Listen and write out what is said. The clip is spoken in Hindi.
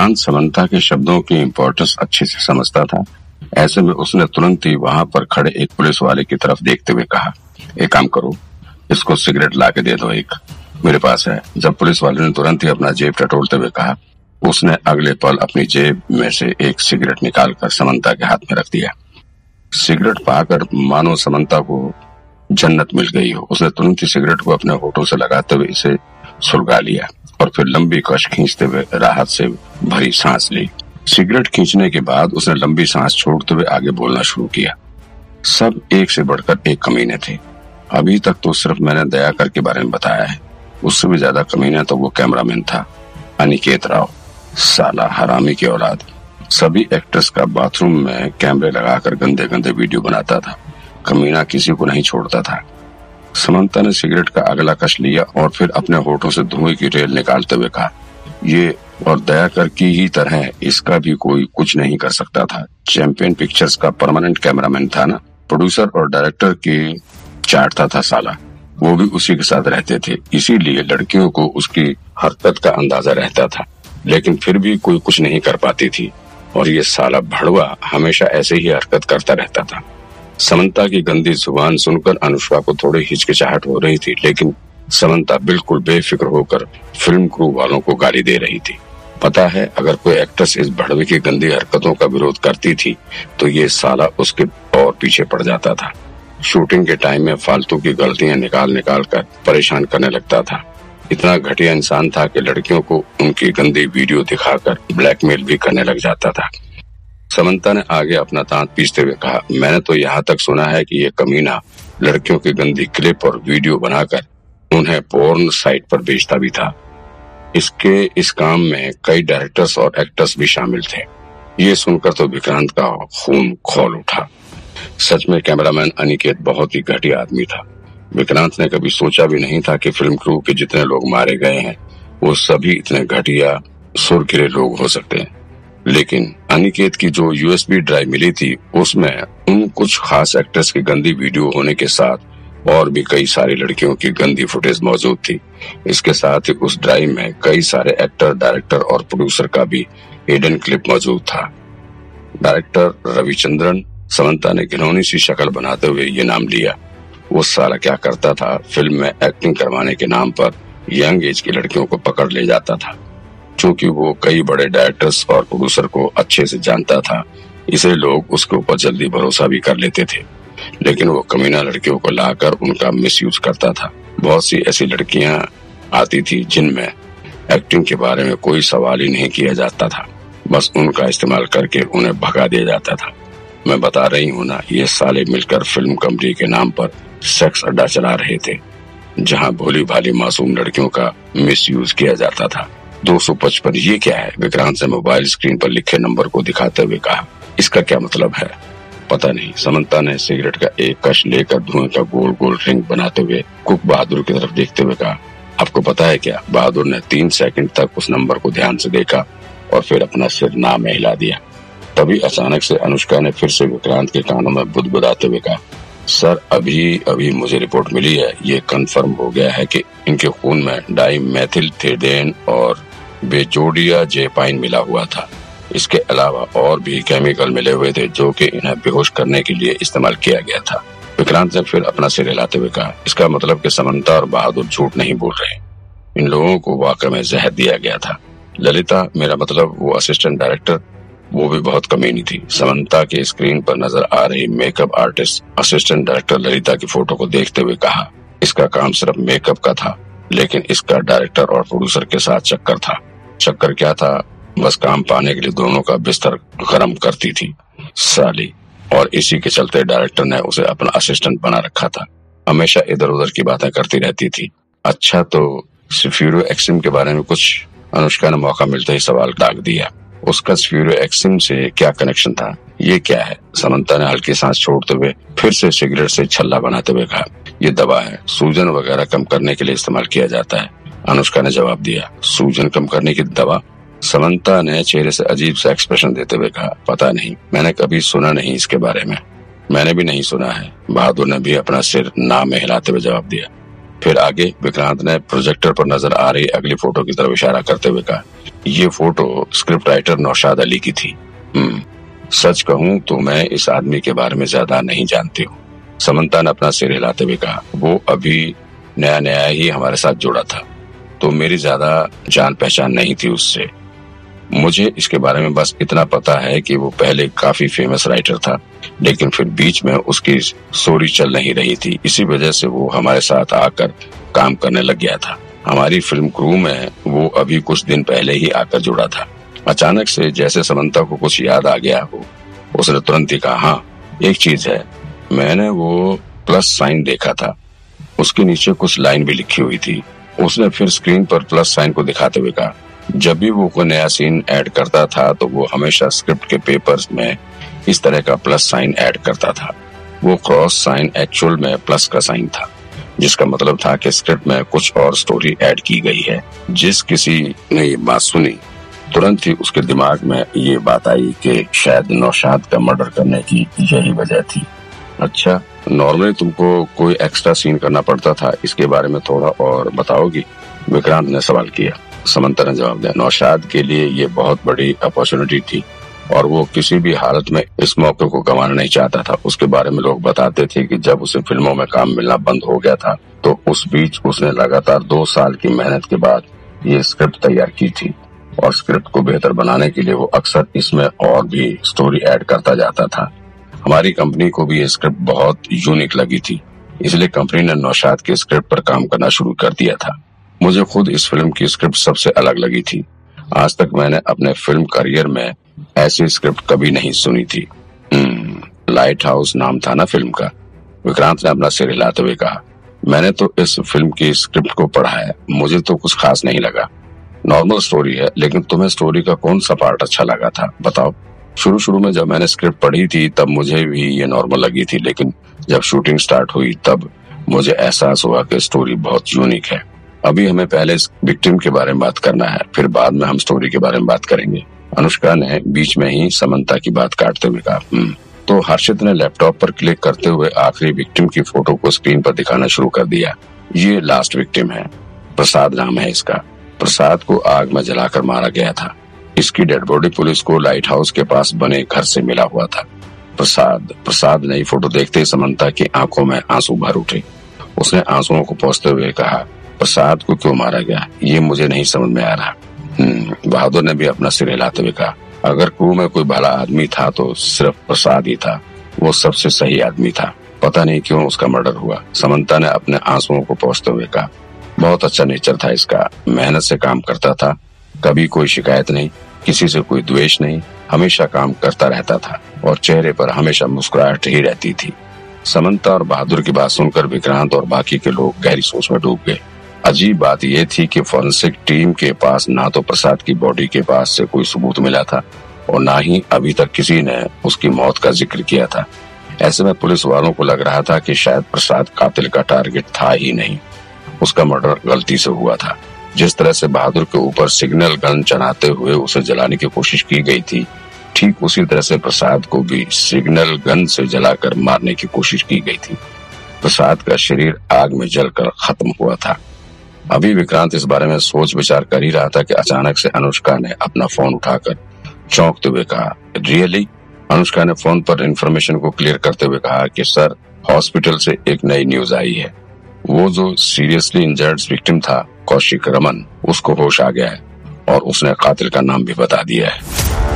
विक्रांत समंता के शब्दों की इम्पोर्टेंस अच्छे से समझता था। ऐसे में उसने तुरंत ही वहाँ पर खड़े एक पुलिस वाले की तरफ़ देखते हुए कहा, एक काम करो, इसको सिगरेट ला दे दो एक। मेरे पास है। जब पुलिस वाले ने तुरंत ही अपना जेब टटोलते हुए कहा, उसने अगले पल अपनी जेब में से एक सिगरेट निकालकर समंता के हाथ में रख दिया। सिगरेट पाकर मानो समंता को जन्नत मिल गई हो। उसने तुरंत ही सिगरेट को अपने होठों से लगाते हुए इसे सुलगा लिया। और फिर लंबी कश खींचते हुए राहत से भरी सांस ली। सिगरेट खींचने के बाद उसने लंबी सांस छोड़ते हुए आगे बोलना शुरू किया। सब एक से बढ़कर एक कमीने थे। अभी तक तो सिर्फ़ मैंने दया कर के बारे में बताया है। उससे भी ज़्यादा कमीना तो वो कैमरामैन था, अनिकेत राव, साला हरामी की औलाद। सभी एक्ट्रेस का बाथरूम में कैमरे लगाकर गंदे गंदे वीडियो बनाता था। कमीना किसी को नहीं छोड़ता था। समंता ने सिगरेट का अगला कश लिया और फिर अपने होठों से धुएँ की रेल निकालते हुए कहा, ये और दया कर की ही तरह इसका भी कोई कुछ नहीं कर सकता था। चैंपियन पिक्चर्स का परमानेंट कैमरामैन था ना? प्रोड्यूसर और डायरेक्टर की चाटता था साला। वो भी उसी के साथ रहते थे, इसीलिए लड़कियों को उसकी हरकत का अंदाज़ा रहता था। लेकिन फिर भी कोई कुछ नहीं कर पाती थी। और ये साला भड़वा हमेशा ऐसे ही हरकत करता रहता था। समंता की गंदी ज़ुबान सुनकर अनुष्का को थोड़ी हिचकिचाहट हो रही थी, लेकिन समंता बिल्कुल बेफिक्र होकर फ़िल्म क्रू वालों को गाली दे रही थी। पता है, अगर कोई एक्ट्रेस इस भड़वे की गंदी हरकतों का विरोध करती थी तो ये साला उसके और पीछे पड़ जाता था। शूटिंग के टाइम में फालतू की गलतियाँ निकाल निकाल कर परेशान करने लगता था। इतना घटिया इंसान था कि लड़कियों को उनकी गंदी वीडियो दिखाकर ब्लैकमेल भी करने लग जाता था। समंता ने आगे अपना दांत पीसते हुए कहा, मैंने तो यहाँ तक सुना है कि ये कमीना लड़कियों की गंदी क्लिप और वीडियो बनाकर उन्हें पोर्न साइट पर बेचता भी था। इसके, इस काम में कई डायरेक्टर्स और एक्टर्स भी शामिल थे। ये सुनकर तो विक्रांत का खून खोल उठा। सच में कैमरामैन अनिकेत बहुत ही घटिया आदमी था। विक्रांत ने कभी सोचा भी नहीं था कि फ़िल्म क्रू के जितने लोग मारे गए हैं, वो सभी इतने घटिया सुरखिरे लोग हो सकते हैं। लेकिन अनिकेत की जो यूएसबी ड्राइव मिली थी, उसमें उन कुछ खास एक्ट्रेस की गंदी वीडियो होने के साथ और भी कई सारी लड़कियों की गंदी फुटेज मौजूद थी। इसके साथ ही उस ड्राइव में कई सारे एक्टर, डायरेक्टर और प्रोड्यूसर का भी हिडन क्लिप मौजूद था। डायरेक्टर रविचंद्रन समंता ने घिनौनी सी शक्ल बनाते हुए ये नाम लिया। वो सारा क्या करता था, फ़िल्म में एक्टिंग करवाने के नाम पर यंग एज की लड़कियों को पकड़ ले जाता था। चूँकि वो कई बड़े डायरेक्टर्स और प्रोड्यूसर को अच्छे से जानता था। इसे लोग उसके ऊपर जल्दी भरोसा भी कर लेते थे। लेकिन वो कमीना लड़कियों को लाकर उनका मिसयूज करता था। बहुत सी ऐसी लड़कियाँ आती थी जिनमें एक्टिंग के बारे में कोई सवाल ही नहीं किया जाता था। बस उनका इस्तेमाल करके उन्हें भगा दिया जाता था। मैं बता रही हूँ ना, ये साले मिलकर फ़िल्म कंपनी के नाम पर सेक्स अड्डा चला रहे थे, जहाँ भोली भाली मासूम लड़कियों का मिसयूज किया जाता था। दो सौ पचपन। ये क्या है? विक्रांत से मोबाइल स्क्रीन पर लिखे नंबर को दिखाते हुए कहा, इसका क्या मतलब है? पता नहीं। समंता ने सिगरेट का एक कश लेकर धुएँ का गोल गोल रिंग बनाते हुए कुक बहादुर की तरफ़ देखते हुए कहा, आपको पता है क्या? बहादुर ने तीन सेकंड तक उस नंबर को ध्यान से देखा और फिर अपना सिर ना में हिला दिया। तभी अचानक से अनुष्का ने फिर से विक्रांत के कानों में बुदबुदाते हुए कहा, सर, अभी अभी मुझे रिपोर्ट मिली है। ये कंफर्म हो गया है कि इनके खून में डाई मैथिल थेडेन और बेजोडिया जेपाइन मिला हुआ था। इसके अलावा और भी केमिकल मिले हुए थे जो कि इन्हें बेहोश करने के लिए इस्तेमाल किया गया था। विक्रांत ने फिर अपना सिर हिलाते हुए कहा, इसका मतलब कि समंता और बहादुर झूठ नहीं बोल रहे इन लोगों को वाकई में जहर दिया गया था। ललिता, मेरा मतलब वो असिस्टेंट डायरेक्टर वो भी बहुत कमीनी थी। समंता के स्क्रीन पर नज़र आ रही makeup artist assistant director Lalita की फ़ोटो को देखते हुए कहा, इसका काम सिर्फ़ मेकअप का था, लेकिन इसका डायरेक्टर और प्रोड्यूसर के साथ चक्कर था। चक्कर क्या था? बस काम पाने के लिए दोनों का बिस्तर गर्म करती थी, साली। और इसी के चलते डायरेक्टर ने उसे अपना असिस्टेंट बना रखा था। हमेशा इधर उधर की बातें करती रहती थी। अच्छा तो सिफ्यूरो एक्सिम के बारे में कुछ अनुष्का ने मौका मिलते ही सवाल दाग दिया। उसका स्फ्यूरो एक्सिम से क्या कनेक्शन था? ये क्या है? समंता ने हल्की सांस छोड़ते हुए फिर से सिगरेट से छल्ला बनाते हुए कहा, ये दवा है। सूजन वगैरह कम करने के लिए इस्तेमाल किया जाता है। अनुष्का ने जवाब दिया सूजन कम करने की दवा। समंता ने चेहरे से अजीब सा एक्सप्रेशन देते हुए कहा पता नहीं मैंने कभी सुना नहीं इसके बारे में। मैंने भी नहीं सुना है। बहादुर ने भी अपना सिर ना में हिलाते हुए जवाब दिया। फिर आगे विक्रांत ने प्रोजेक्टर पर नज़र आ रही अगली फ़ोटो की तरफ़ इशारा करते हुए कहा ये photo script writer Naushad Ali की थी। हम्म, सच कहूँ तो मैं इस आदमी के बारे में ज़्यादा नहीं जानती हूँ। समंता ने अपना सिर हिलाते हुए कहा वो अभी नया नया ही हमारे साथ जुड़ा था। तो मेरी ज़्यादा जान पहचान नहीं थी उससे। मुझे इसके बारे में बस इतना पता है कि वो पहले काफ़ी फ़ेमस राइटर था, लेकिन फिर बीच में उसकी स्टोरी चल नहीं रही थी। इसी वजह से वो हमारे साथ आकर काम करने लग गया था। हमारी फ़िल्म क्रू में वो अभी कुछ दिन पहले ही आकर जुड़ा था। अचानक से जैसे समंता को कुछ याद आ गया हो, उसने तुरंत ही कहा हाँ एक चीज़ है। मैंने वो प्लस साइन देखा था। उसके नीचे कुछ लाइन भी लिखी हुई थी। उसने फिर स्क्रीन पर प्लस साइन को दिखाते हुए कहा, जब भी वो कोई नया सीन ऐड करता था तो वो हमेशा स्क्रिप्ट के पेपर्स में इस तरह का प्लस साइन ऐड करता था। वो क्रॉस साइन एक्चुअल में प्लस का साइन था, जिसका मतलब था कि स्क्रिप्ट में कुछ और स्टोरी ऐड की गई है, जिस किसी ने ये बात सुनी। तुरंत ही उसके दिमाग में ये बात आई कि शायद नौशाद का मर्डर करने की यही वजह थी। अच्छा। नॉर्मली तुमको कोई एक्स्ट्रा सीन करना पड़ता था, इसके बारे में थोड़ा और बताओगी? विक्रांत ने सवाल किया। समंता ने जवाब दिया, नौशाद के लिए ये बहुत बड़ी अपॉर्चुनिटी थी और वो किसी भी हालत में इस मौके को गंवाना नहीं चाहता था। उसके बारे में लोग बताते थे कि जब उसे फ़िल्मों में काम मिलना बंद हो गया था तो उस बीच उसने लगातार दो साल की मेहनत के बाद ये स्क्रिप्ट तैयार की थी और स्क्रिप्ट को बेहतर बनाने के लिए वो अक्सर इसमें और भी स्टोरी ऐड करता जाता था। हमारी कंपनी को भी ये स्क्रिप्ट बहुत यूनिक लगी थी। इसलिए कंपनी ने नौशाद के स्क्रिप्ट पर काम करना शुरू कर दिया था। मुझे खुद इस फ़िल्म की स्क्रिप्ट सबसे अलग लगी थी। आज तक मैंने अपने फ़िल्म करियर में ऐसी स्क्रिप्ट कभी नहीं सुनी थी। लाइट हम्म, हाउस नाम था ना फ़िल्म का। विक्रांत ने अपना सिर हिलाते हुए कहा मैंने तो इस फ़िल्म की स्क्रिप्ट को पढ़ा है। मुझे तो कुछ खास नहीं लगा। नॉर्मल स्टोरी है लेकिन तुम्हें स्टोरी का कौन सा पार्ट अच्छा लगा था? बताओ। शुरू शुरू में जब मैंने स्क्रिप्ट पढ़ी थी, तब मुझे भी ये नॉर्मल लगी थी, लेकिन जब शूटिंग स्टार्ट हुई, तब मुझे एहसास हुआ कि स्टोरी बहुत यूनिक है। अभी हमें पहले विक्टिम के बारे में बात करना है, फिर बाद में हम स्टोरी के बारे में बात करेंगे। अनुष्का ने बीच में ही समन्ता की बात काटते हुए कहा हम्म। तो हर्षित ने लैपटॉप पर क्लिक करते हुए आखिरी विक्टिम की फ़ोटो को स्क्रीन पर दिखाना शुरू कर दिया। ये लास्ट विक्टिम है। प्रसाद नाम है इसका। प्रसाद को आग में जलाकर मारा गया था। इसकी डेड बॉडी पुलिस को लाइट हाउस के पास बने घर से मिला हुआ था। प्रसाद प्रसाद नई फ़ोटो देखते ही की आँखों में आँसू भर उठे। उसने आंसुओं को पोसते हुए कहा प्रसाद को क्यों मारा गया? ये मुझे नहीं समझ में आ रहा। हम्म, बहादुर ने भी अपना सिर हिलाते हुए कहा अगर क्रू में कोई भला आदमी था तो सिर्फ़ प्रसाद ही था। वो सबसे सही आदमी था। पता नहीं क्यों उसका मर्डर हुआ। समंता ने अपने आंसुओं को पहुँचते हुए कहा बहुत अच्छा नेचर था इसका। मेहनत से काम करता था। कभी कोई शिकायत नहीं, किसी से कोई द्वेष नहीं, हमेशा काम करता रहता था और चेहरे पर हमेशा मुस्कुराहट ही रहती थी। समंता और बहादुर की बात सुनकर विक्रांत और बाकी के लोग गहरी सोच में डूब गए। अजीब बात यह थी कि फॉरेंसिक टीम के पास ना तो प्रसाद की बॉडी के पास से कोई सबूत मिला था और ना ही अभी तक किसी ने उसकी मौत का ज़िक्र किया था। ऐसे में पुलिस वालों को लग रहा था कि शायद प्रसाद कातिल का टारगेट था ही नहीं। उसका मर्डर गलती से हुआ था। जिस तरह से बहादुर के ऊपर सिग्नल गन चलाते हुए उसे जलाने की कोशिश की गई थी, ठीक उसी तरह से प्रसाद को भी सिग्नल गन से जलाकर मारने की कोशिश की गई थी। प्रसाद का शरीर आग में जलकर खत्म हुआ था। अभी विक्रांत इस बारे में सोच विचार कर ही रहा था कि अचानक से अनुष्का ने अपना फ़ोन उठाकर चौंकते हुए कहा रियली अनुष्का ने फ़ोन पर इन्फॉर्मेशन को क्लियर करते हुए कहा कि सर हॉस्पिटल से एक नई न्यूज़ आई है। वो जो सीरियसली इंजर्ड विक्टिम था कौशिक रमन, उसको होश आ गया है और उसने कातिल का नाम भी बता दिया है।